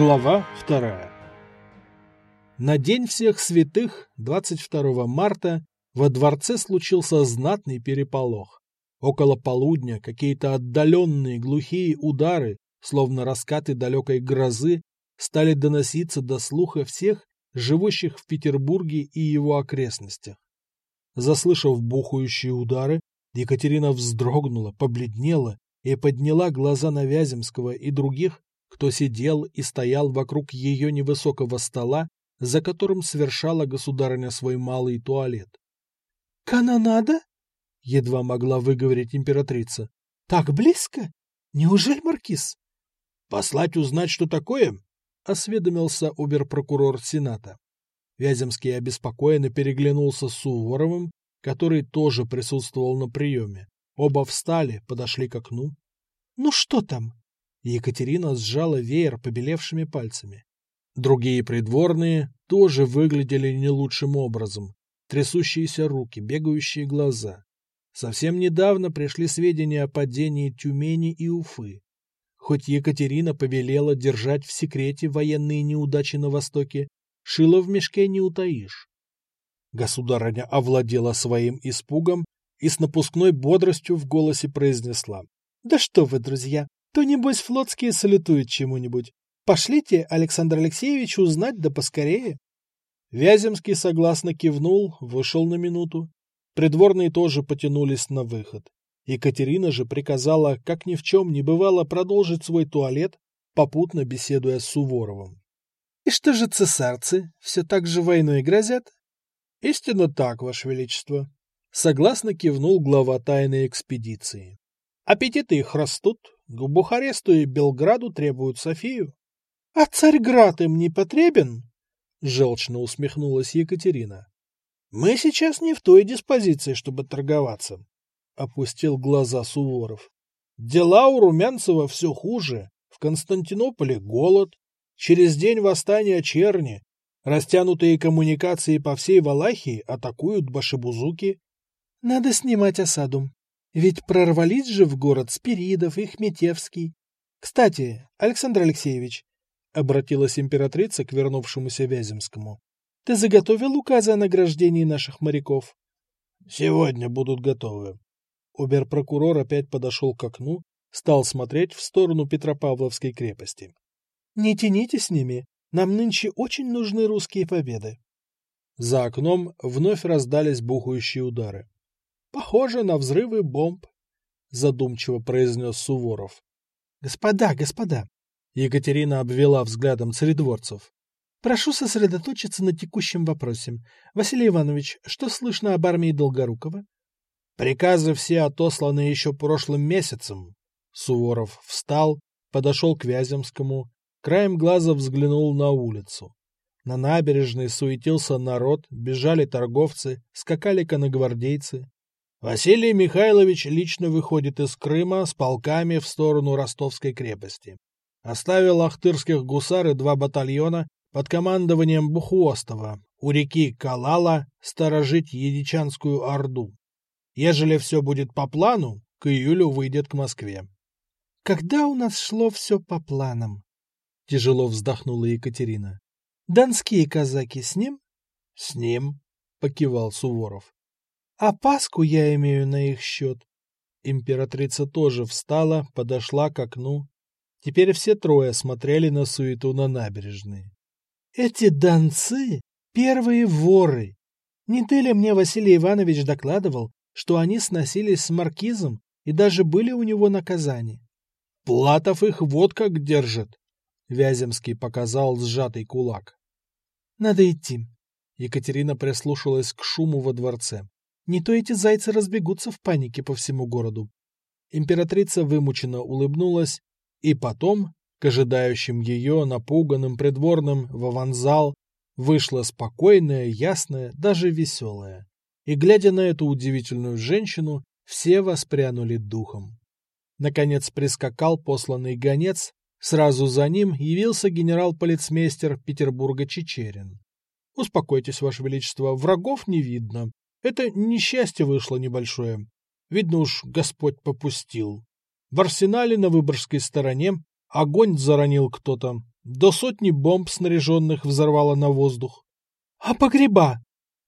Глава вторая. На День всех святых, 22 марта, во дворце случился знатный переполох. Около полудня какие-то отдаленные глухие удары, словно раскаты далекой грозы, стали доноситься до слуха всех, живущих в Петербурге и его окрестностях. Заслышав бухающие удары, Екатерина вздрогнула, побледнела и подняла глаза на Вяземского и других, кто сидел и стоял вокруг ее невысокого стола, за которым совершала государыня свой малый туалет. «Канонада?» — едва могла выговорить императрица. «Так близко? Неужели маркиз?» «Послать узнать, что такое?» — осведомился оберпрокурор Сената. Вяземский обеспокоенно переглянулся с Суворовым, который тоже присутствовал на приеме. Оба встали, подошли к окну. «Ну что там?» Екатерина сжала веер побелевшими пальцами. Другие придворные тоже выглядели не лучшим образом. Трясущиеся руки, бегающие глаза. Совсем недавно пришли сведения о падении Тюмени и Уфы. Хоть Екатерина повелела держать в секрете военные неудачи на Востоке, шило в мешке не утаишь. Государыня овладела своим испугом и с напускной бодростью в голосе произнесла. — Да что вы, друзья, то, небось, флотские салютуют чему-нибудь. Пошлите Александр Алексеевич узнать да поскорее. Вяземский согласно кивнул, вышел на минуту. Придворные тоже потянулись на выход. Екатерина же приказала, как ни в чем не бывало, продолжить свой туалет, попутно беседуя с Суворовым. — И что же цесарцы, все так же войной грозят? — Истинно так, Ваше Величество. Согласно кивнул глава тайной экспедиции. Аппетиты их растут, к Бухаресту и Белграду требуют Софию. — А Царьград им не потребен? — желчно усмехнулась Екатерина. — Мы сейчас не в той диспозиции, чтобы торговаться, — опустил глаза Суворов. — Дела у Румянцева все хуже. В Константинополе голод, через день восстания черни, растянутые коммуникации по всей Валахии атакуют башибузуки. — Надо снимать осаду, ведь прорвались же в город Спиридов и Хметевский. Кстати, Александр Алексеевич, — обратилась императрица к вернувшемуся Вяземскому, — ты заготовил указы о награждении наших моряков? — Сегодня будут готовы. Оберпрокурор опять подошел к окну, стал смотреть в сторону Петропавловской крепости. — Не тяните с ними, нам нынче очень нужны русские победы. За окном вновь раздались бухающие удары. Похоже на взрывы бомб, задумчиво произнес Суворов. Господа, господа! Екатерина обвела взглядом царедворцев. Прошу сосредоточиться на текущем вопросе. Василий Иванович, что слышно об армии Долгорукова? Приказы все отосланы еще прошлым месяцем. Суворов встал, подошел к Вяземскому, краем глаза взглянул на улицу. На набережной суетился народ, бежали торговцы, скакали коногвардейцы. Василий Михайлович лично выходит из Крыма с полками в сторону Ростовской крепости. Оставил ахтырских гусар и два батальона под командованием Бухвостова у реки Калала сторожить Едичанскую Орду. Ежели все будет по плану, к июлю выйдет к Москве. — Когда у нас шло все по планам? — тяжело вздохнула Екатерина. — Донские казаки с ним? — С ним, — покивал Суворов. А Пасху я имею на их счет. Императрица тоже встала, подошла к окну. Теперь все трое смотрели на суету на набережной. Эти донцы — первые воры. Не ты ли мне, Василий Иванович, докладывал, что они сносились с маркизом и даже были у него наказания? Платов их вот как держит. Вяземский показал сжатый кулак. Надо идти. Екатерина прислушалась к шуму во дворце. Не то эти зайцы разбегутся в панике по всему городу. Императрица вымученно улыбнулась, и потом, к ожидающим ее напуганным придворным в аванзал, вышла спокойная, ясная, даже веселая. И, глядя на эту удивительную женщину, все воспрянули духом. Наконец прискакал посланный гонец, сразу за ним явился генерал-полицмейстер Петербурга Чечерин. «Успокойтесь, Ваше Величество, врагов не видно. Это несчастье вышло небольшое. Видно уж, Господь попустил. В арсенале на Выборгской стороне огонь заронил кто-то. До сотни бомб, снаряженных, взорвало на воздух. — А погреба?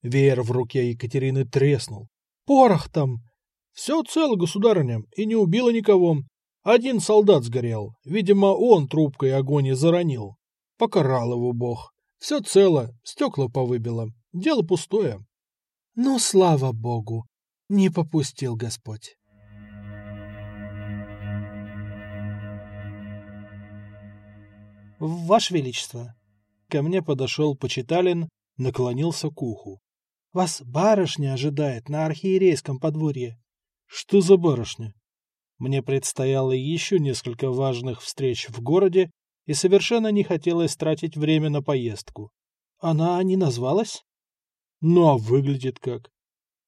Веер в руке Екатерины треснул. — Порох там. — Все цело, государыня, и не убило никого. Один солдат сгорел. Видимо, он трубкой огонь и заронил. Покарал его бог. Все цело, стекла повыбило. Дело пустое. — Ну, слава богу, не попустил Господь. Ваше Величество. Ко мне подошел Почиталин, наклонился к уху. Вас барышня ожидает на архиерейском подворье. Что за барышня? Мне предстояло еще несколько важных встреч в городе, и совершенно не хотелось тратить время на поездку. Она не назвалась? Ну, а выглядит как?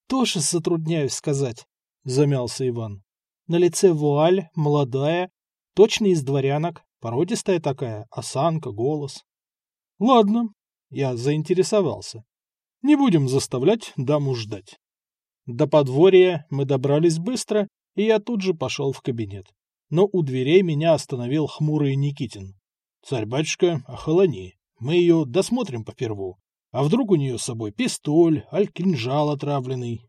Тоже затрудняюсь сказать, замялся Иван. На лице вуаль, молодая, точно из дворянок, породистая такая, осанка, голос. Ладно, я заинтересовался. Не будем заставлять даму ждать. До подворья мы добрались быстро, и я тут же пошел в кабинет. Но у дверей меня остановил хмурый Никитин. «Царь-батюшка, охолони, мы ее досмотрим поперву. А вдруг у нее с собой пистоль, аль кинжал отравленный?»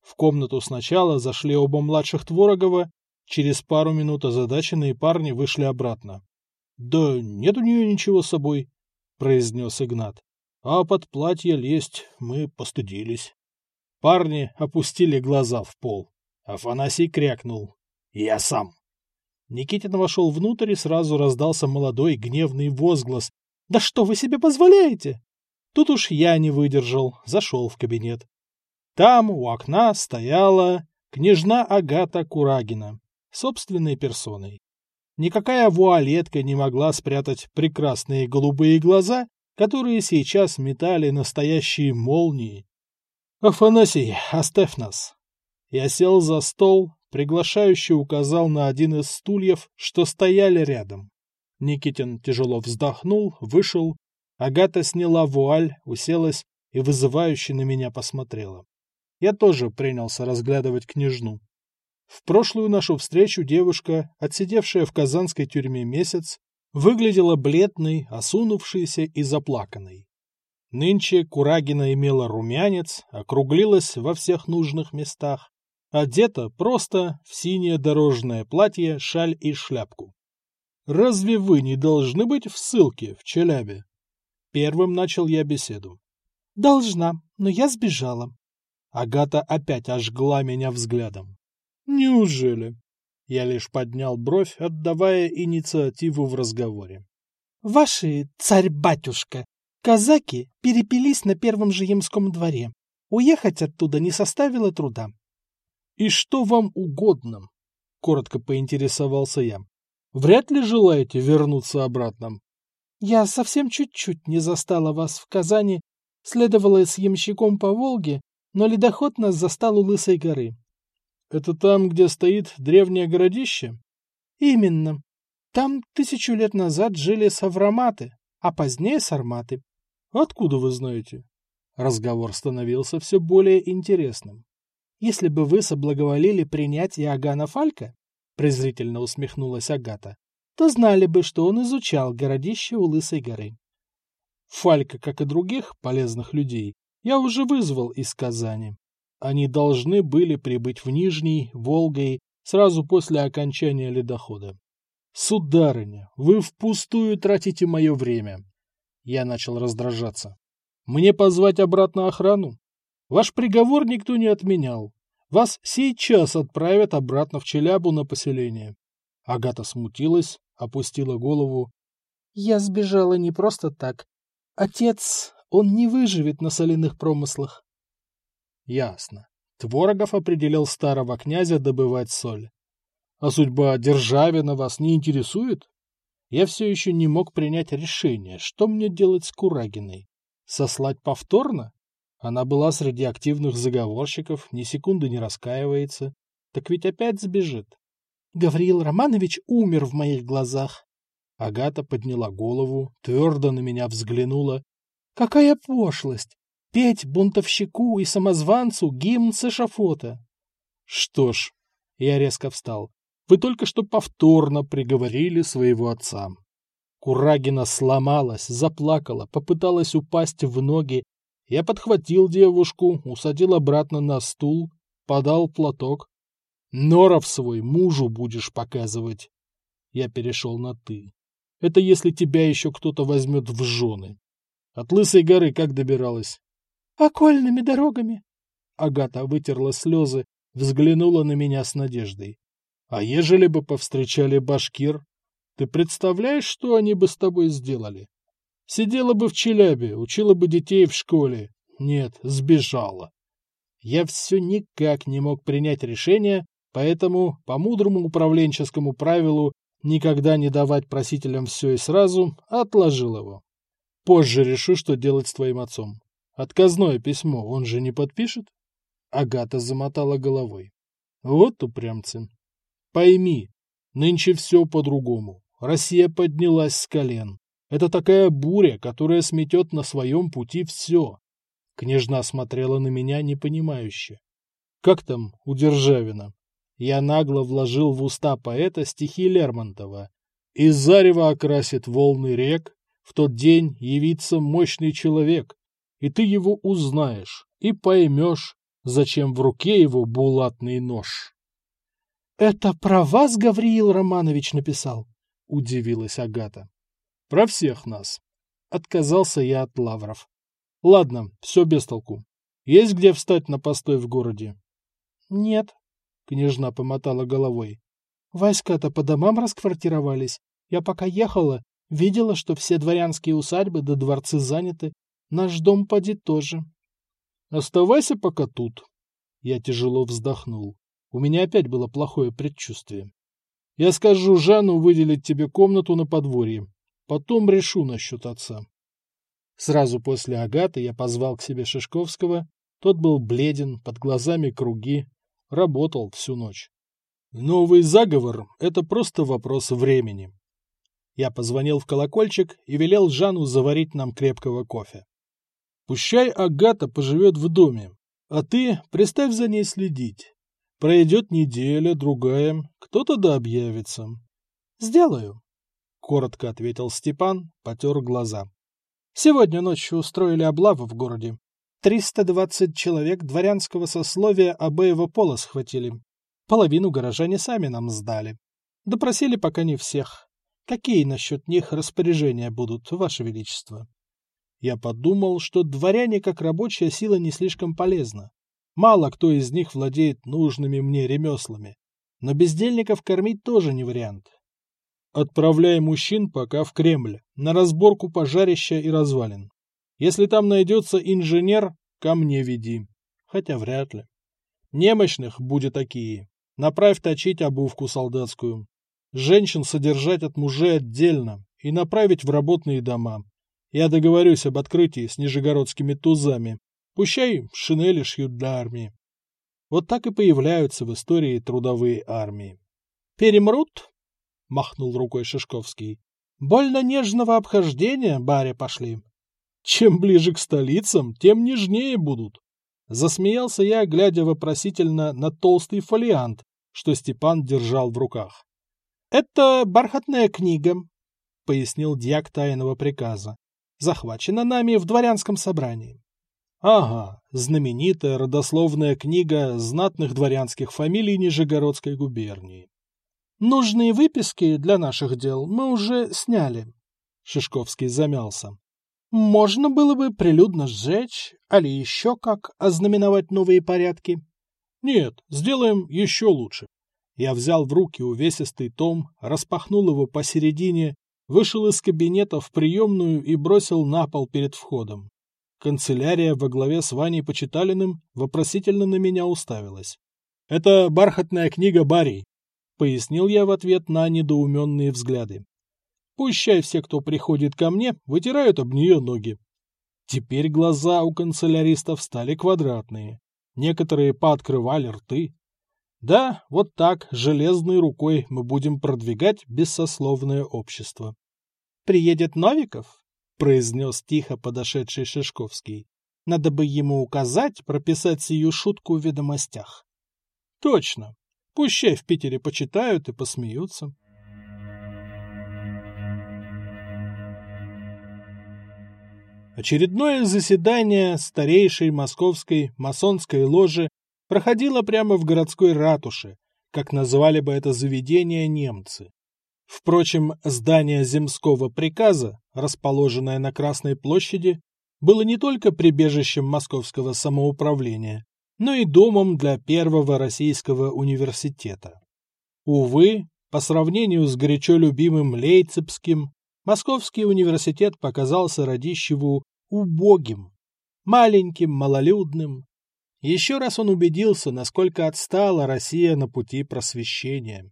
В комнату сначала зашли оба младших Творогова, через пару минут озадаченные парни вышли обратно. «Да нет у нее ничего с собой», — произнес Игнат. «А под платье лезть мы постыдились». Парни опустили глаза в пол. Афанасий крякнул. «Я сам». Никитин вошел внутрь и сразу раздался молодой гневный возглас. «Да что вы себе позволяете?» Тут уж я не выдержал, зашел в кабинет. Там у окна стояла княжна Агата Курагина, собственной персоной. Никакая вуалетка не могла спрятать прекрасные голубые глаза, которые сейчас метали настоящие молнии. «Афанасий, оставь нас!» Я сел за стол, приглашающе указал на один из стульев, что стояли рядом. Никитин тяжело вздохнул, вышел. Агата сняла вуаль, уселась и вызывающе на меня посмотрела. Я тоже принялся разглядывать княжну. В прошлую нашу встречу девушка, отсидевшая в казанской тюрьме месяц, выглядела бледной, осунувшейся и заплаканной. Нынче Курагина имела румянец, округлилась во всех нужных местах, одета просто в синее дорожное платье, шаль и шляпку. «Разве вы не должны быть в ссылке в Челябе?» Первым начал я беседу. «Должна, но я сбежала». Агата опять ожгла меня взглядом. «Неужели?» Я лишь поднял бровь, отдавая инициативу в разговоре. «Ваши, царь-батюшка, казаки перепились на первом же Ямском дворе. Уехать оттуда не составило труда. «И что вам угодно?» — коротко поинтересовался я. «Вряд ли желаете вернуться обратно?» «Я совсем чуть-чуть не застала вас в Казани, следовала с ямщиком по Волге, но ледоход нас застал у Лысой горы». «Это там, где стоит древнее городище?» «Именно. Там тысячу лет назад жили савраматы, а позднее сарматы». «Откуда вы знаете?» Разговор становился все более интересным. Если бы вы соблаговолили принять Иоганна Фалька, презрительно усмехнулась Агата, то знали бы, что он изучал городище у Лысой горы. Фалька, как и других полезных людей, я уже вызвал из Казани. Они должны были прибыть в Нижний, Волгой, сразу после окончания ледохода. «Сударыня, вы впустую тратите мое время!» Я начал раздражаться. «Мне позвать обратно охрану? Ваш приговор никто не отменял. Вас сейчас отправят обратно в Челябу на поселение. Агата смутилась, опустила голову. Я сбежала не просто так. Отец, он не выживет на соляных промыслах. Ясно. Творогов определил старого князя добывать соль. А судьба Державина вас не интересует? Я все еще не мог принять решение, что мне делать с Курагиной. Сослать повторно? Она была среди активных заговорщиков, ни секунды не раскаивается. Так ведь опять сбежит. Гавриил Романович умер в моих глазах. Агата подняла голову, твердо на меня взглянула. Какая пошлость! Петь бунтовщику и самозванцу гимн с. Что ж, я резко встал. Вы только что повторно приговорили своего отца. Курагина сломалась, заплакала, попыталась упасть в ноги. Я подхватил девушку, усадил обратно на стул, подал платок. Норов свой мужу будешь показывать. Я перешел на «ты». Это если тебя еще кто-то возьмет в жены. От Лысой горы как добиралась? Окольными дорогами. Агата вытерла слезы, взглянула на меня с надеждой. А ежели бы повстречали башкир? Ты представляешь, что они бы с тобой сделали? Сидела бы в Челябе, учила бы детей в школе. Нет, сбежала. Я все никак не мог принять решение, поэтому, по мудрому управленческому правилу, никогда не давать просителям все и сразу, отложил его. Позже решу, что делать с твоим отцом. Отказное письмо он же не подпишет? Агата замотала головой. Вот упрямцы. Пойми, нынче все по-другому. Россия поднялась с колен. Это такая буря, которая сметет на своем пути все. Княжна смотрела на меня непонимающе. Как там у Державина? Я нагло вложил в уста поэта стихи Лермонтова. «И зарево окрасит волны рек, в тот день явится мощный человек, и ты его узнаешь и поймешь, зачем в руке его булатный нож». «Это про вас Гавриил Романович написал?» — удивилась Агата. «Про всех нас». Отказался я от лавров. «Ладно, все без толку. Есть где встать на постой в городе?» «Нет», — княжна помотала головой. «Войска-то по домам расквартировались. Я пока ехала, видела, что все дворянские усадьбы да дворцы заняты. Наш дом поди тоже». «Оставайся пока тут». Я тяжело вздохнул. У меня опять было плохое предчувствие. Я скажу Жанну выделить тебе комнату на подворье. Потом решу насчет отца. Сразу после Агаты я позвал к себе Шишковского. Тот был бледен, под глазами круги, Работал всю ночь. Новый заговор — это просто вопрос времени. Я позвонил в колокольчик и велел Жану заварить нам крепкого кофе. Пущай Агата поживет в доме, а ты приставь за ней следить. Пройдет неделя, другая, кто-то да объявится. — Сделаю, — коротко ответил Степан, потер глаза. — Сегодня ночью устроили облаву в городе. Триста двадцать человек дворянского сословия обоего пола схватили. Половину горожане сами нам сдали. Допросили пока не всех. Какие насчет них распоряжения будут, Ваше Величество? Я подумал, что дворяне как рабочая сила не слишком полезна. Мало кто из них владеет нужными мне ремеслами. Но бездельников кормить тоже не вариант. Отправляй мужчин пока в Кремль, на разборку пожарища и развалин. Если там найдется инженер, ко мне веди. Хотя вряд ли. Немощных, будет такие, направь точить обувку солдатскую. Женщин содержать от мужей отдельно и направить в работные дома. Я договорюсь об открытии с нижегородскими тузами. Пущай шинели шьют для армии. Вот так и появляются в истории трудовые армии. «Перемрут?» — махнул рукой Шишковский. «Больно нежного обхождения, баре, пошли. Чем ближе к столицам, тем нежнее будут. Засмеялся я, глядя вопросительно на толстый фолиант, что Степан держал в руках. «Это бархатная книга», — пояснил дьяк тайного приказа. «Захвачена нами в дворянском собрании». «Ага, знаменитая родословная книга знатных дворянских фамилий Нижегородской губернии». «Нужные выписки для наших дел мы уже сняли», — Шишковский замялся. Можно было бы прилюдно сжечь, али еще как ознаменовать новые порядки. Нет, сделаем еще лучше. Я взял в руки увесистый том, распахнул его посередине, вышел из кабинета в приемную и бросил на пол перед входом. Канцелярия во главе с Ваней Почиталиным вопросительно на меня уставилась. «Это бархатная книга Барри», — пояснил я в ответ на недоуменные взгляды. Пущай все, кто приходит ко мне, вытирают об нее ноги. Теперь глаза у канцеляристов стали квадратные. Некоторые пооткрывали рты. Да, вот так, железной рукой мы будем продвигать бессословное общество. «Приедет Новиков?» — произнес тихо подошедший Шишковский. «Надо бы ему указать прописать сию шутку в ведомостях». «Точно. Пущай в Питере почитают и посмеются». Очередное заседание старейшей московской масонской ложи проходило прямо в городской ратуше, как называли бы это заведение немцы. Впрочем, здание земского приказа, расположенное на Красной площади, было не только прибежищем московского самоуправления, но и домом для первого российского университета. Увы, по сравнению с горячо любимым Лейцепским, Московский университет показался Радищеву убогим, маленьким, малолюдным. Еще раз он убедился, насколько отстала Россия на пути просвещения.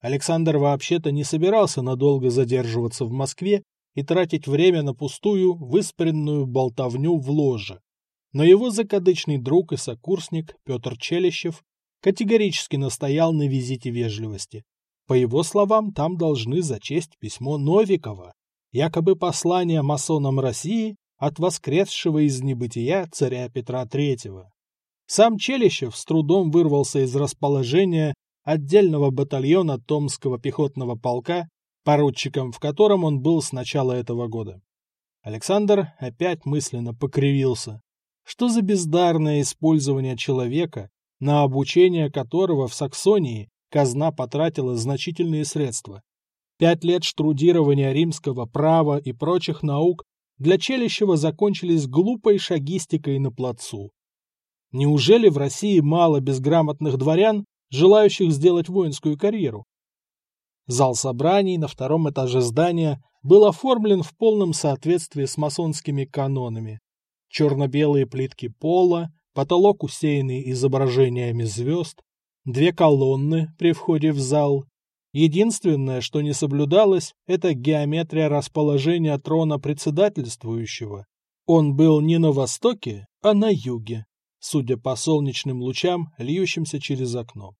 Александр вообще-то не собирался надолго задерживаться в Москве и тратить время на пустую, выспренную болтовню в ложе. Но его закадычный друг и сокурсник Петр Челищев категорически настоял на визите вежливости. По его словам, там должны зачесть письмо Новикова, якобы послание масонам России от воскресшего из небытия царя Петра III. Сам Челищев с трудом вырвался из расположения отдельного батальона Томского пехотного полка, поручиком в котором он был с начала этого года. Александр опять мысленно покривился. Что за бездарное использование человека, на обучение которого в Саксонии казна потратила значительные средства. Пять лет штрудирования римского права и прочих наук для Челищева закончились глупой шагистикой на плацу. Неужели в России мало безграмотных дворян, желающих сделать воинскую карьеру? Зал собраний на втором этаже здания был оформлен в полном соответствии с масонскими канонами. Черно-белые плитки пола, потолок усеянный изображениями звезд, две колонны при входе в зал. Единственное, что не соблюдалось, это геометрия расположения трона председательствующего. Он был не на востоке, а на юге, судя по солнечным лучам, льющимся через окно.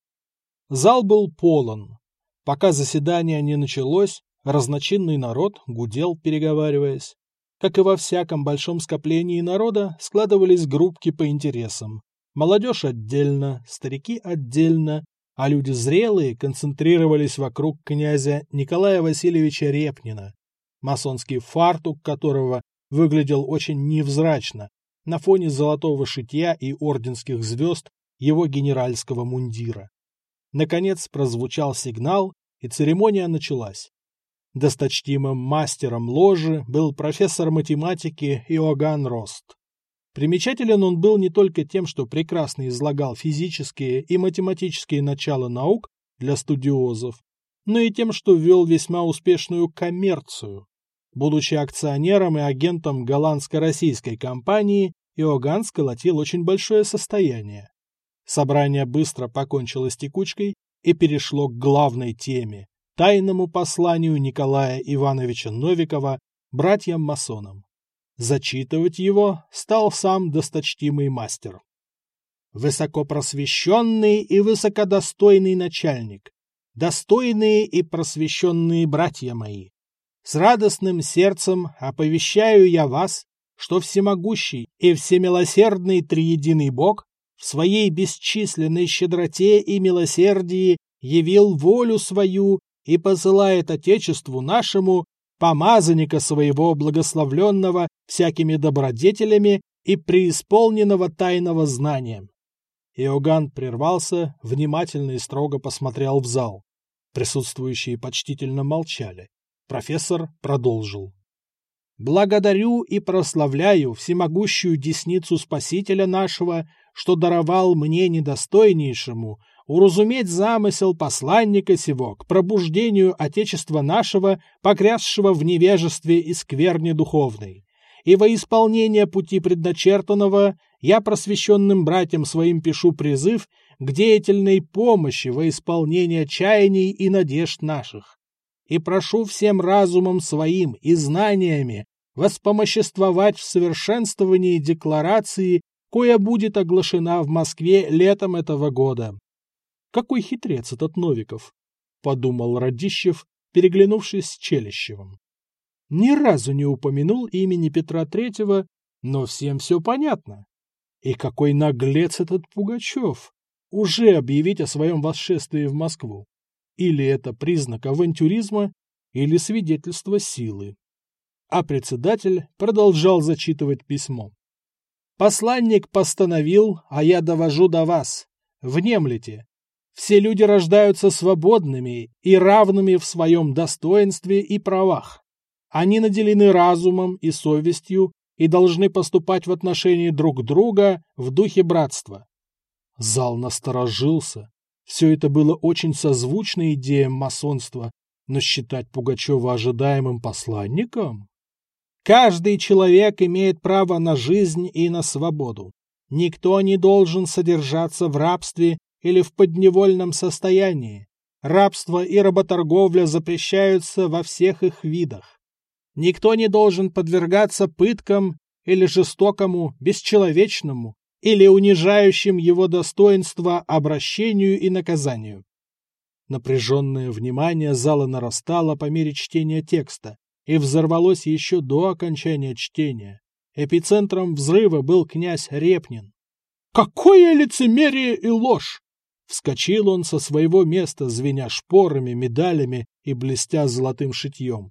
Зал был полон. Пока заседание не началось, разночинный народ гудел, переговариваясь. Как и во всяком большом скоплении народа, складывались группки по интересам. Молодежь отдельно, старики отдельно, а люди зрелые концентрировались вокруг князя Николая Васильевича Репнина, масонский фартук которого выглядел очень невзрачно на фоне золотого шитья и орденских звезд его генеральского мундира. Наконец прозвучал сигнал, и церемония началась. Досточтимым мастером ложи был профессор математики Иоганн Рост. Примечателен он был не только тем, что прекрасно излагал физические и математические начала наук для студиозов, но и тем, что вел весьма успешную коммерцию. Будучи акционером и агентом голландско-российской компании, Иоганн сколотил очень большое состояние. Собрание быстро покончило с текучкой и перешло к главной теме – тайному посланию Николая Ивановича Новикова братьям-масонам. Зачитывать его стал сам досточтимый мастер. Высокопросвещенный и высокодостойный начальник, достойные и просвещенные братья мои, с радостным сердцем оповещаю я вас, что всемогущий и всемилосердный триединый Бог в своей бесчисленной щедроте и милосердии явил волю свою и посылает Отечеству нашему помазанника своего благословленного всякими добродетелями и преисполненного тайного знанием. Иоганн прервался, внимательно и строго посмотрел в зал. Присутствующие почтительно молчали. Профессор продолжил. «Благодарю и прославляю всемогущую десницу Спасителя нашего, что даровал мне недостойнейшему уразуметь замысел посланника сего к пробуждению Отечества нашего, покрясшего в невежестве и скверне духовной. И во исполнение пути предначертанного я просвещенным братьям своим пишу призыв к деятельной помощи во исполнение чаяний и надежд наших. И прошу всем разумом своим и знаниями воспомоществовать в совершенствовании декларации, коя будет оглашена в Москве летом этого года. Какой хитрец этот Новиков, подумал Радищев, переглянувшись с Челищевым. Ни разу не упомянул имени Петра Третьего, но всем все понятно. И какой наглец этот Пугачев! Уже объявить о своем восшествии в Москву. Или это признак авантюризма, или свидетельство силы. а председатель продолжал зачитывать письмо. «Посланник постановил, а я довожу до вас. Внемлите. Все люди рождаются свободными и равными в своем достоинстве и правах. Они наделены разумом и совестью и должны поступать в отношении друг друга в духе братства. Зал насторожился. Все это было очень созвучно идеям масонства, но считать Пугачева ожидаемым посланником? Каждый человек имеет право на жизнь и на свободу. Никто не должен содержаться в рабстве или в подневольном состоянии. Рабство и работорговля запрещаются во всех их видах. Никто не должен подвергаться пыткам или жестокому, бесчеловечному или унижающим его достоинство обращению и наказанию. Напряженное внимание зала нарастало по мере чтения текста и взорвалось еще до окончания чтения. Эпицентром взрыва был князь Репнин. «Какое лицемерие и ложь! Вскочил он со своего места, звеня шпорами, медалями и блестя золотым шитьем.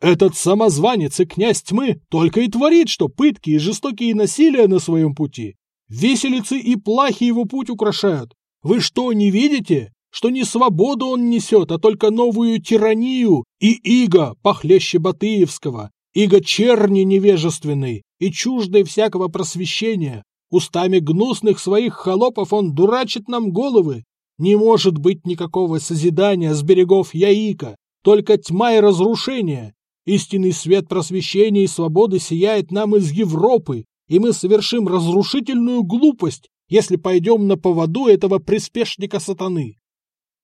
«Этот самозванец и князь тьмы только и творит, что пытки и жестокие насилия на своем пути. Виселицы и плахи его путь украшают. Вы что, не видите, что не свободу он несет, а только новую тиранию и иго похлеще Батыевского, иго черни невежественной и чуждой всякого просвещения, Устами гнусных своих холопов он дурачит нам головы. Не может быть никакого созидания с берегов Яика, только тьма и разрушение. Истинный свет просвещения и свободы сияет нам из Европы, и мы совершим разрушительную глупость, если пойдем на поводу этого приспешника сатаны.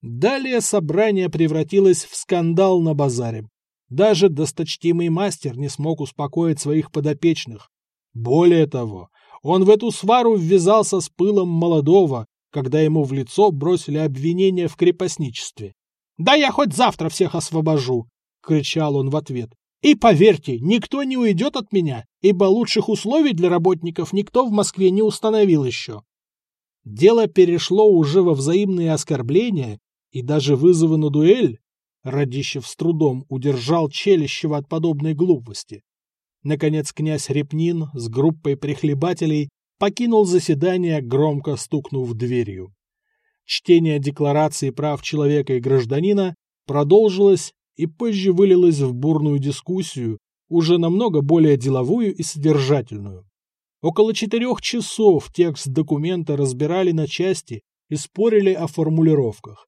Далее собрание превратилось в скандал на базаре. Даже досточтимый мастер не смог успокоить своих подопечных. Более того, он в эту свару ввязался с пылом молодого, когда ему в лицо бросили обвинение в крепостничестве. «Да я хоть завтра всех освобожу!» — кричал он в ответ. «И поверьте, никто не уйдет от меня, ибо лучших условий для работников никто в Москве не установил еще». Дело перешло уже во взаимные оскорбления и даже вызовы на дуэль. Радищев с трудом удержал челищего от подобной глупости. Наконец князь Репнин с группой прихлебателей покинул заседание, громко стукнув дверью. Чтение Декларации прав человека и гражданина продолжилось и позже вылилось в бурную дискуссию, уже намного более деловую и содержательную. Около четырех часов текст документа разбирали на части и спорили о формулировках.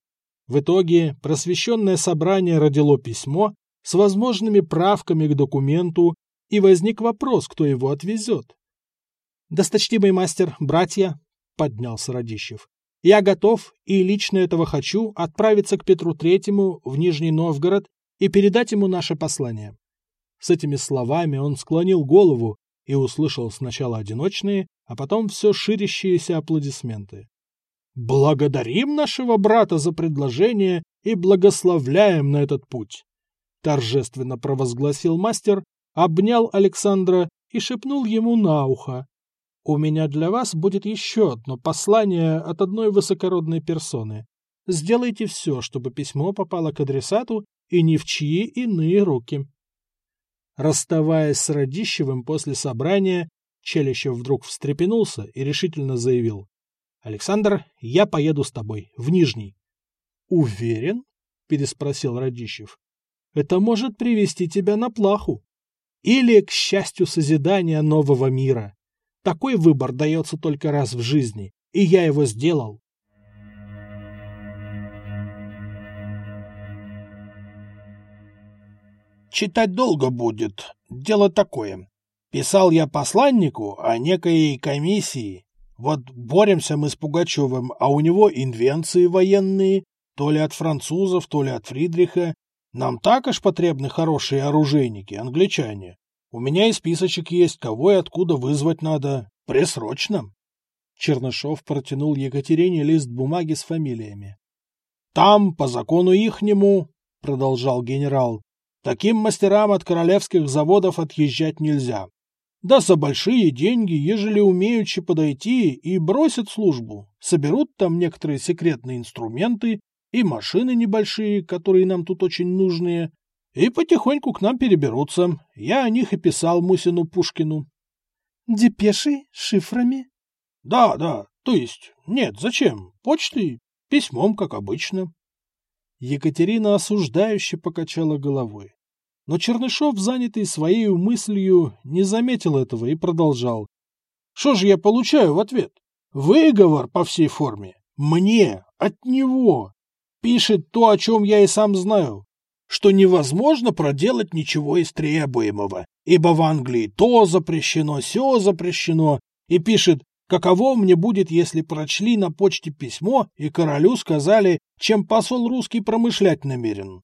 В итоге просвещенное собрание родило письмо с возможными правками к документу и возник вопрос, кто его отвезет. «Досточтимый мастер, братья», — поднялся Радищев, — «я готов и лично этого хочу отправиться к Петру Третьему в Нижний Новгород и передать ему наше послание». С этими словами он склонил голову и услышал сначала одиночные, а потом все ширящиеся аплодисменты. «Благодарим нашего брата за предложение и благословляем на этот путь!» торжественно провозгласил мастер обнял Александра и шепнул ему на ухо. «У меня для вас будет еще одно послание от одной высокородной персоны. Сделайте все, чтобы письмо попало к адресату и ни в чьи иные руки». Расставаясь с Радищевым после собрания, Челищев вдруг встрепенулся и решительно заявил. «Александр, я поеду с тобой, в Нижний». «Уверен?» — переспросил Радищев. «Это может привести тебя на плаху» или, к счастью, созидания нового мира. Такой выбор дается только раз в жизни, и я его сделал. Читать долго будет. Дело такое. Писал я посланнику о некой комиссии. Вот боремся мы с Пугачевым, а у него инвенции военные, то ли от французов, то ли от Фридриха, нам так аж потребны хорошие оружейники, англичане. У меня и списочек есть, кого и откуда вызвать надо. Пресрочно. Чернышов протянул Екатерине лист бумаги с фамилиями. Там, по закону ихнему, продолжал генерал, таким мастерам от королевских заводов отъезжать нельзя. Да за большие деньги, ежели умеючи подойти и бросят службу, соберут там некоторые секретные инструменты и машины небольшие, которые нам тут очень нужные. и потихоньку к нам переберутся. Я о них и писал Мусину Пушкину. Депеши? Шифрами? Да, да. То есть, нет, зачем? Почтой, письмом, как обычно. Екатерина осуждающе покачала головой. Но Чернышов, занятый своей мыслью, не заметил этого и продолжал. Что же я получаю в ответ? Выговор по всей форме. Мне, от него. Пишет то, о чем я и сам знаю что невозможно проделать ничего из требуемого, ибо в Англии то запрещено, все запрещено, и пишет, каково мне будет, если прочли на почте письмо и королю сказали, чем посол русский промышлять намерен.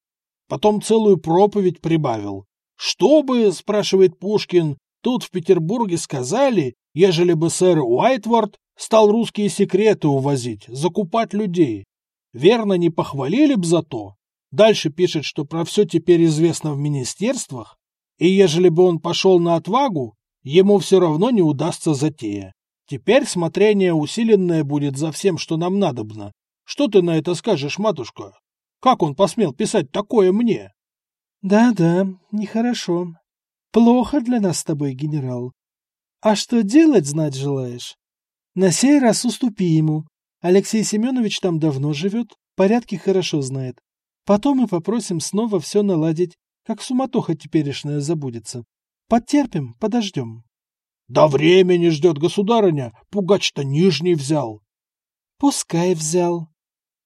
Потом целую проповедь прибавил. Что бы, спрашивает Пушкин, тут в Петербурге сказали, ежели бы сэр Уайтворд стал русские секреты увозить, закупать людей. Верно, не похвалили б за то, Дальше пишет, что про все теперь известно в министерствах, и ежели бы он пошел на отвагу, ему все равно не удастся затея. Теперь смотрение усиленное будет за всем, что нам надобно. Что ты на это скажешь, матушка? Как он посмел писать такое мне? Да-да, нехорошо. Плохо для нас с тобой, генерал. А что делать, знать желаешь? На сей раз уступи ему. Алексей Семенович там давно живет, порядки хорошо знает. Потом мы попросим снова все наладить, как суматоха теперешняя забудется. Потерпим, подождем. — Да времени ждет государыня, пугач-то нижний взял. — Пускай взял.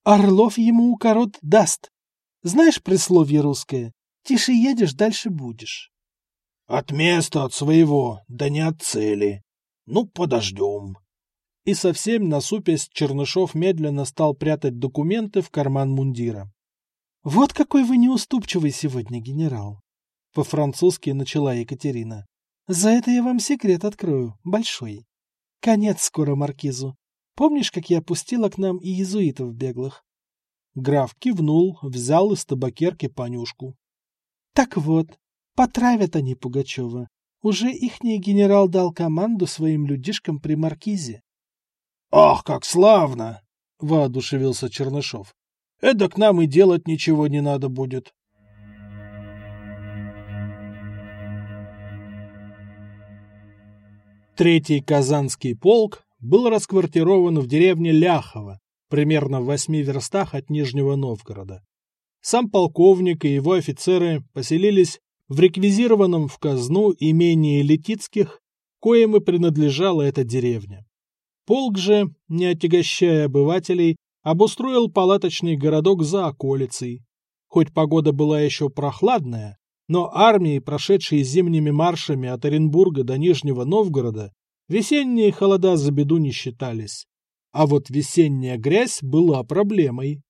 Орлов ему укорот даст. Знаешь присловие русское? Тише едешь, дальше будешь. — От места от своего, да не от цели. Ну, подождем. И совсем насупясь, Чернышов медленно стал прятать документы в карман мундира. «Вот какой вы неуступчивый сегодня, генерал!» По-французски начала Екатерина. «За это я вам секрет открою, большой. Конец скоро маркизу. Помнишь, как я пустила к нам и иезуитов беглых?» Граф кивнул, взял из табакерки понюшку. «Так вот, потравят они Пугачева. Уже ихний генерал дал команду своим людишкам при маркизе». «Ах, как славно!» — воодушевился Чернышов. Эдак нам и делать ничего не надо будет. Третий Казанский полк был расквартирован в деревне Ляхово, примерно в восьми верстах от Нижнего Новгорода. Сам полковник и его офицеры поселились в реквизированном в казну имении Летицких, коим и принадлежала эта деревня. Полк же, не отягощая обывателей, обустроил палаточный городок за околицей. Хоть погода была еще прохладная, но армии, прошедшие зимними маршами от Оренбурга до Нижнего Новгорода, весенние холода за беду не считались. А вот весенняя грязь была проблемой.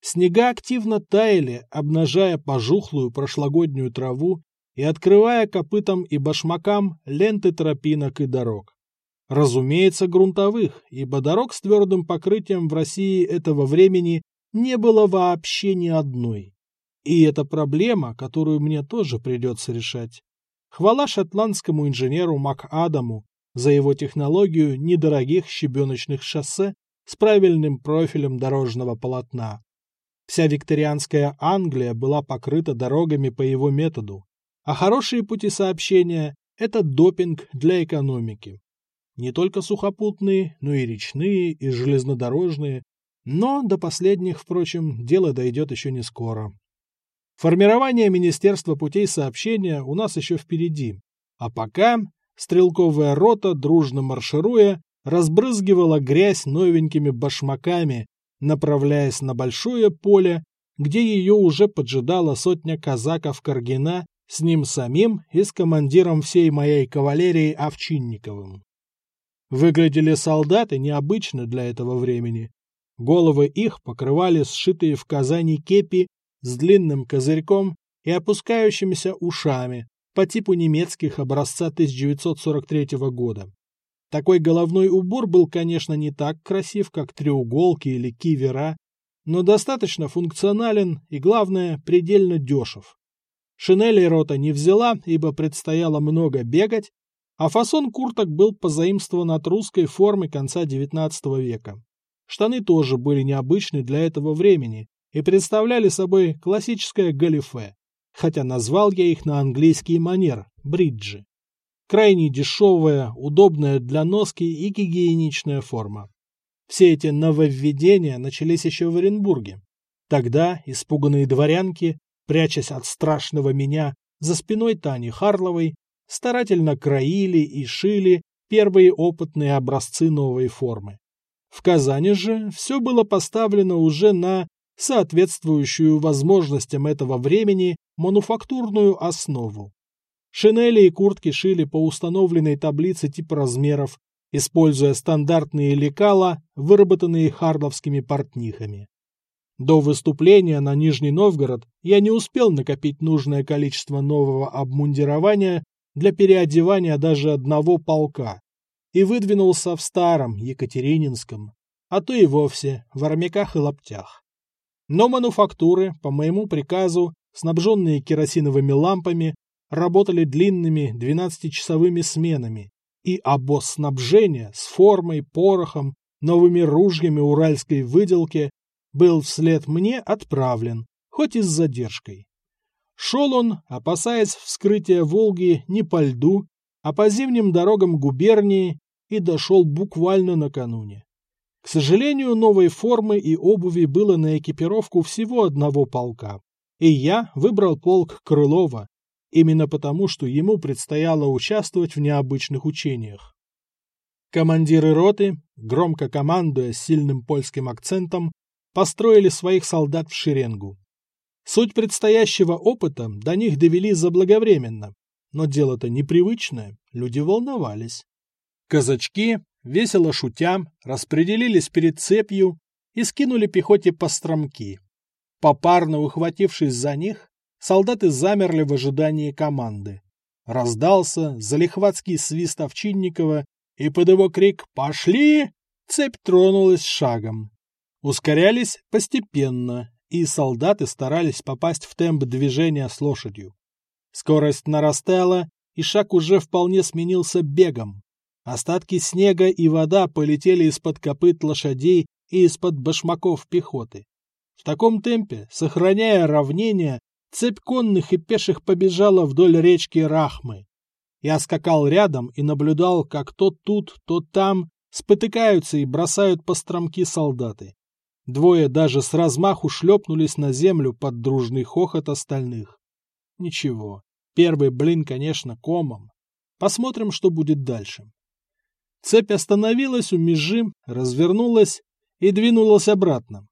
Снега активно таяли, обнажая пожухлую прошлогоднюю траву и открывая копытам и башмакам ленты тропинок и дорог. Разумеется, грунтовых, ибо дорог с твердым покрытием в России этого времени не было вообще ни одной. И это проблема, которую мне тоже придется решать. Хвала шотландскому инженеру МакАдаму за его технологию недорогих щебеночных шоссе с правильным профилем дорожного полотна. Вся викторианская Англия была покрыта дорогами по его методу, а хорошие пути сообщения – это допинг для экономики не только сухопутные, но и речные, и железнодорожные, но до последних, впрочем, дело дойдет еще не скоро. Формирование Министерства путей сообщения у нас еще впереди, а пока стрелковая рота, дружно маршируя, разбрызгивала грязь новенькими башмаками, направляясь на большое поле, где ее уже поджидала сотня казаков Каргина с ним самим и с командиром всей моей кавалерии Овчинниковым. Выглядели солдаты необычно для этого времени. Головы их покрывали сшитые в Казани кепи с длинным козырьком и опускающимися ушами по типу немецких образца 1943 года. Такой головной убор был, конечно, не так красив, как треуголки или кивера, но достаточно функционален и, главное, предельно дешев. Шинели рота не взяла, ибо предстояло много бегать, а фасон курток был позаимствован от русской формы конца XIX века. Штаны тоже были необычны для этого времени и представляли собой классическое галифе. хотя назвал я их на английский манер – бриджи. Крайне дешевая, удобная для носки и гигиеничная форма. Все эти нововведения начались еще в Оренбурге. Тогда испуганные дворянки, прячась от страшного меня за спиной Тани Харловой, старательно краили и шили первые опытные образцы новой формы. В Казани же все было поставлено уже на соответствующую возможностям этого времени мануфактурную основу. Шинели и куртки шили по установленной таблице типа размеров, используя стандартные лекала, выработанные харловскими портнихами. До выступления на Нижний Новгород я не успел накопить нужное количество нового обмундирования для переодевания даже одного полка и выдвинулся в старом Екатерининском, а то и вовсе в армяках и лаптях. Но мануфактуры, по моему приказу, снабженные керосиновыми лампами, работали длинными 12-часовыми сменами, и обоз снабжения с формой, порохом, новыми ружьями уральской выделки был вслед мне отправлен, хоть и с задержкой. Шел он, опасаясь вскрытия Волги не по льду, а по зимним дорогам губернии и дошел буквально накануне. К сожалению, новой формы и обуви было на экипировку всего одного полка, и я выбрал полк Крылова, именно потому, что ему предстояло участвовать в необычных учениях. Командиры роты, громко командуя сильным польским акцентом, построили своих солдат в шеренгу. Суть предстоящего опыта до них довели заблаговременно, но дело-то непривычное, люди волновались. Казачки, весело шутя, распределились перед цепью и скинули пехоте постромки. Попарно ухватившись за них, солдаты замерли в ожидании команды. Раздался залихватский свист Овчинникова, и под его крик «Пошли!» цепь тронулась шагом. Ускорялись постепенно, и солдаты старались попасть в темп движения с лошадью. Скорость нарастала, и шаг уже вполне сменился бегом. Остатки снега и вода полетели из-под копыт лошадей и из-под башмаков пехоты. В таком темпе, сохраняя равнение, цепь конных и пеших побежала вдоль речки Рахмы. Я скакал рядом и наблюдал, как то тут, то там спотыкаются и бросают по стромки солдаты. Двое даже с размаху шлепнулись на землю под дружный хохот остальных. Ничего, первый блин, конечно, комом. Посмотрим, что будет дальше. Цепь остановилась у межи, развернулась и двинулась обратно.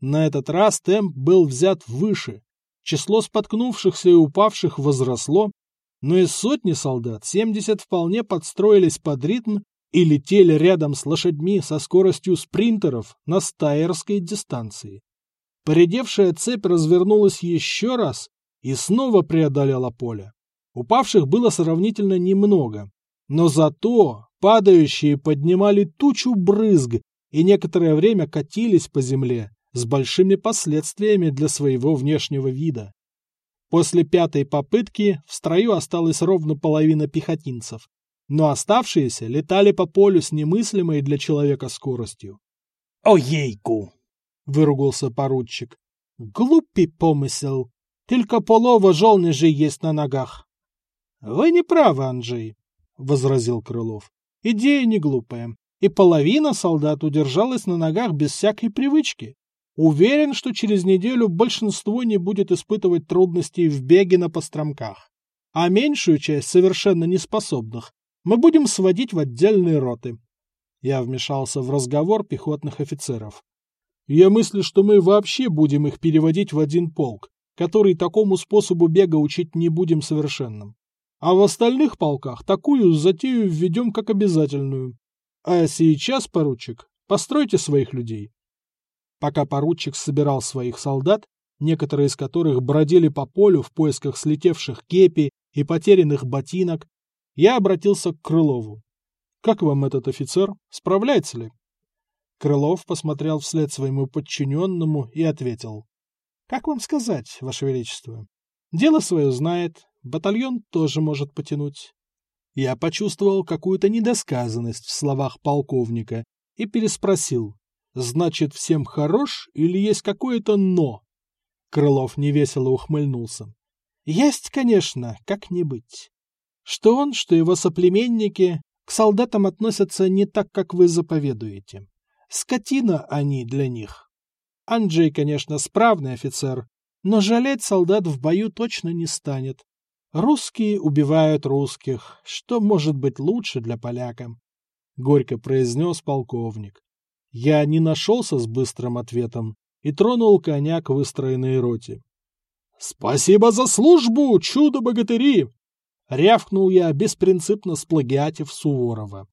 На этот раз темп был взят выше. Число споткнувшихся и упавших возросло, но из сотни солдат 70 вполне подстроились под ритм и летели рядом с лошадьми со скоростью спринтеров на стайерской дистанции. Поредевшая цепь развернулась еще раз и снова преодолела поле. Упавших было сравнительно немного, но зато падающие поднимали тучу брызг и некоторое время катились по земле с большими последствиями для своего внешнего вида. После пятой попытки в строю осталась ровно половина пехотинцев, но оставшиеся летали по полю с немыслимой для человека скоростью. «Ой-ейку!» — выругался поручик. «Глупый помысел. Только полова же есть на ногах». «Вы не правы, Анджей», — возразил Крылов. «Идея не глупая, и половина солдат удержалась на ногах без всякой привычки. Уверен, что через неделю большинство не будет испытывать трудностей в беге на постромках, а меньшую часть совершенно неспособных мы будем сводить в отдельные роты. Я вмешался в разговор пехотных офицеров. Я мыслю, что мы вообще будем их переводить в один полк, который такому способу бега учить не будем совершенным. А в остальных полках такую затею введем как обязательную. А сейчас, поручик, постройте своих людей. Пока поручик собирал своих солдат, некоторые из которых бродили по полю в поисках слетевших кепи и потерянных ботинок, я обратился к Крылову. «Как вам этот офицер? Справляется ли?» Крылов посмотрел вслед своему подчиненному и ответил. «Как вам сказать, Ваше Величество? Дело свое знает, батальон тоже может потянуть». Я почувствовал какую-то недосказанность в словах полковника и переспросил. «Значит, всем хорош или есть какое-то «но»?» Крылов невесело ухмыльнулся. Есть, конечно, как не быть. Что он, что его соплеменники к солдатам относятся не так, как вы заповедуете. Скотина они для них. Анджей, конечно, справный офицер, но жалеть солдат в бою точно не станет. Русские убивают русских. Что может быть лучше для поляка? Горько произнес полковник. Я не нашелся с быстрым ответом и тронул коня к выстроенной роте. «Спасибо за службу, чудо-богатыри!» Рявкнул я, беспринципно сплагиатив Суворова.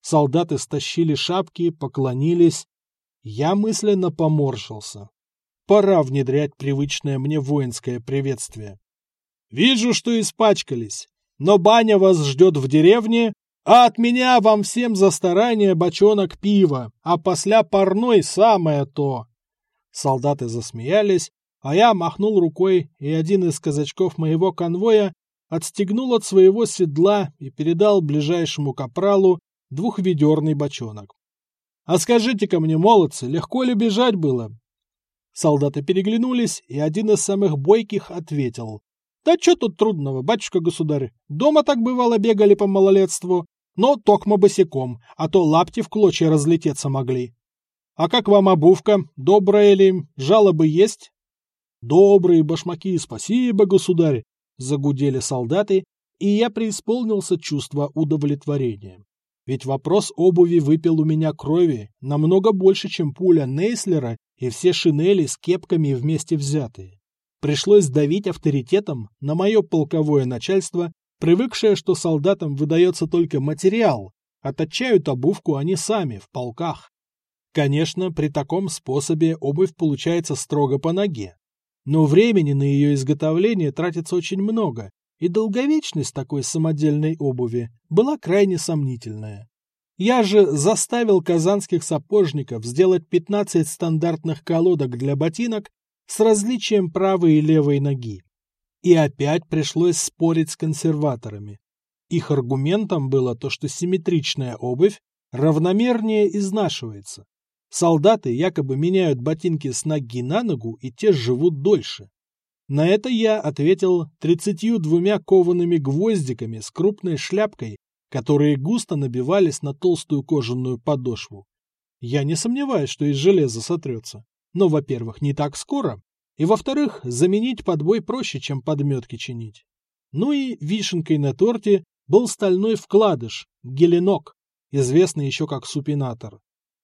Солдаты стащили шапки, поклонились. Я мысленно поморщился. Пора внедрять привычное мне воинское приветствие. «Вижу, что испачкались, но баня вас ждет в деревне, а от меня вам всем за старание бочонок пива, а после парной самое то!» Солдаты засмеялись, а я махнул рукой, и один из казачков моего конвоя отстегнул от своего седла и передал ближайшему капралу двухведерный бочонок. «А скажите-ка мне, молодцы, легко ли бежать было?» Солдаты переглянулись, и один из самых бойких ответил. «Да что тут трудного, батюшка-государь? Дома так бывало бегали по малолетству, но токмо босиком, а то лапти в клочья разлететься могли. А как вам обувка? Добрая ли? Жалобы есть?» «Добрые башмаки, спасибо, государь!» Загудели солдаты, и я преисполнился чувства удовлетворения. Ведь вопрос обуви выпил у меня крови намного больше, чем пуля Нейслера и все шинели с кепками вместе взятые. Пришлось давить авторитетом на мое полковое начальство, привыкшее, что солдатам выдается только материал, отточают обувку они сами, в полках. Конечно, при таком способе обувь получается строго по ноге. Но времени на ее изготовление тратится очень много, и долговечность такой самодельной обуви была крайне сомнительная. Я же заставил казанских сапожников сделать 15 стандартных колодок для ботинок с различием правой и левой ноги. И опять пришлось спорить с консерваторами. Их аргументом было то, что симметричная обувь равномернее изнашивается. Солдаты якобы меняют ботинки с ноги на ногу, и те живут дольше. На это я ответил тридцатью двумя коваными гвоздиками с крупной шляпкой, которые густо набивались на толстую кожаную подошву. Я не сомневаюсь, что из железа сотрется. Но, во-первых, не так скоро, и, во-вторых, заменить подбой проще, чем подметки чинить. Ну и вишенкой на торте был стальной вкладыш, геленок, известный еще как супинатор.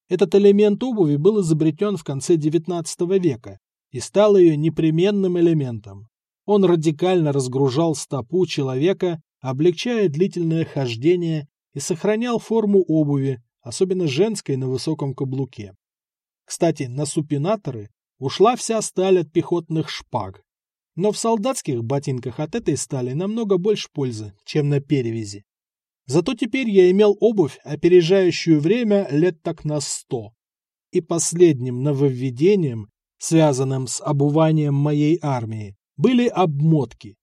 Этот элемент обуви был изобретен в конце XIX века и стал ее непременным элементом. Он радикально разгружал стопу человека, облегчая длительное хождение и сохранял форму обуви, особенно женской на высоком каблуке. Кстати, на супинаторы ушла вся сталь от пехотных шпаг. Но в солдатских ботинках от этой стали намного больше пользы, чем на перевязи. Зато теперь я имел обувь, опережающую время лет так на сто. И последним нововведением, связанным с обуванием моей армии, были обмотки.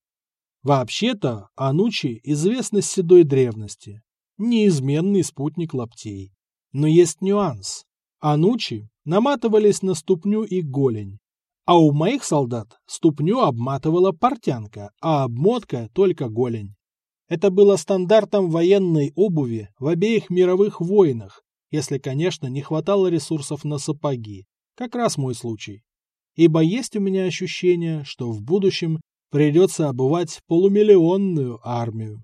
Вообще-то, Анучи известны с седой древности. Неизменный спутник лаптей. Но есть нюанс. Анучи наматывались на ступню и голень. А у моих солдат ступню обматывала портянка, а обмотка только голень. Это было стандартом военной обуви в обеих мировых войнах, если, конечно, не хватало ресурсов на сапоги. Как раз мой случай. Ибо есть у меня ощущение, что в будущем придется обувать полумиллионную армию.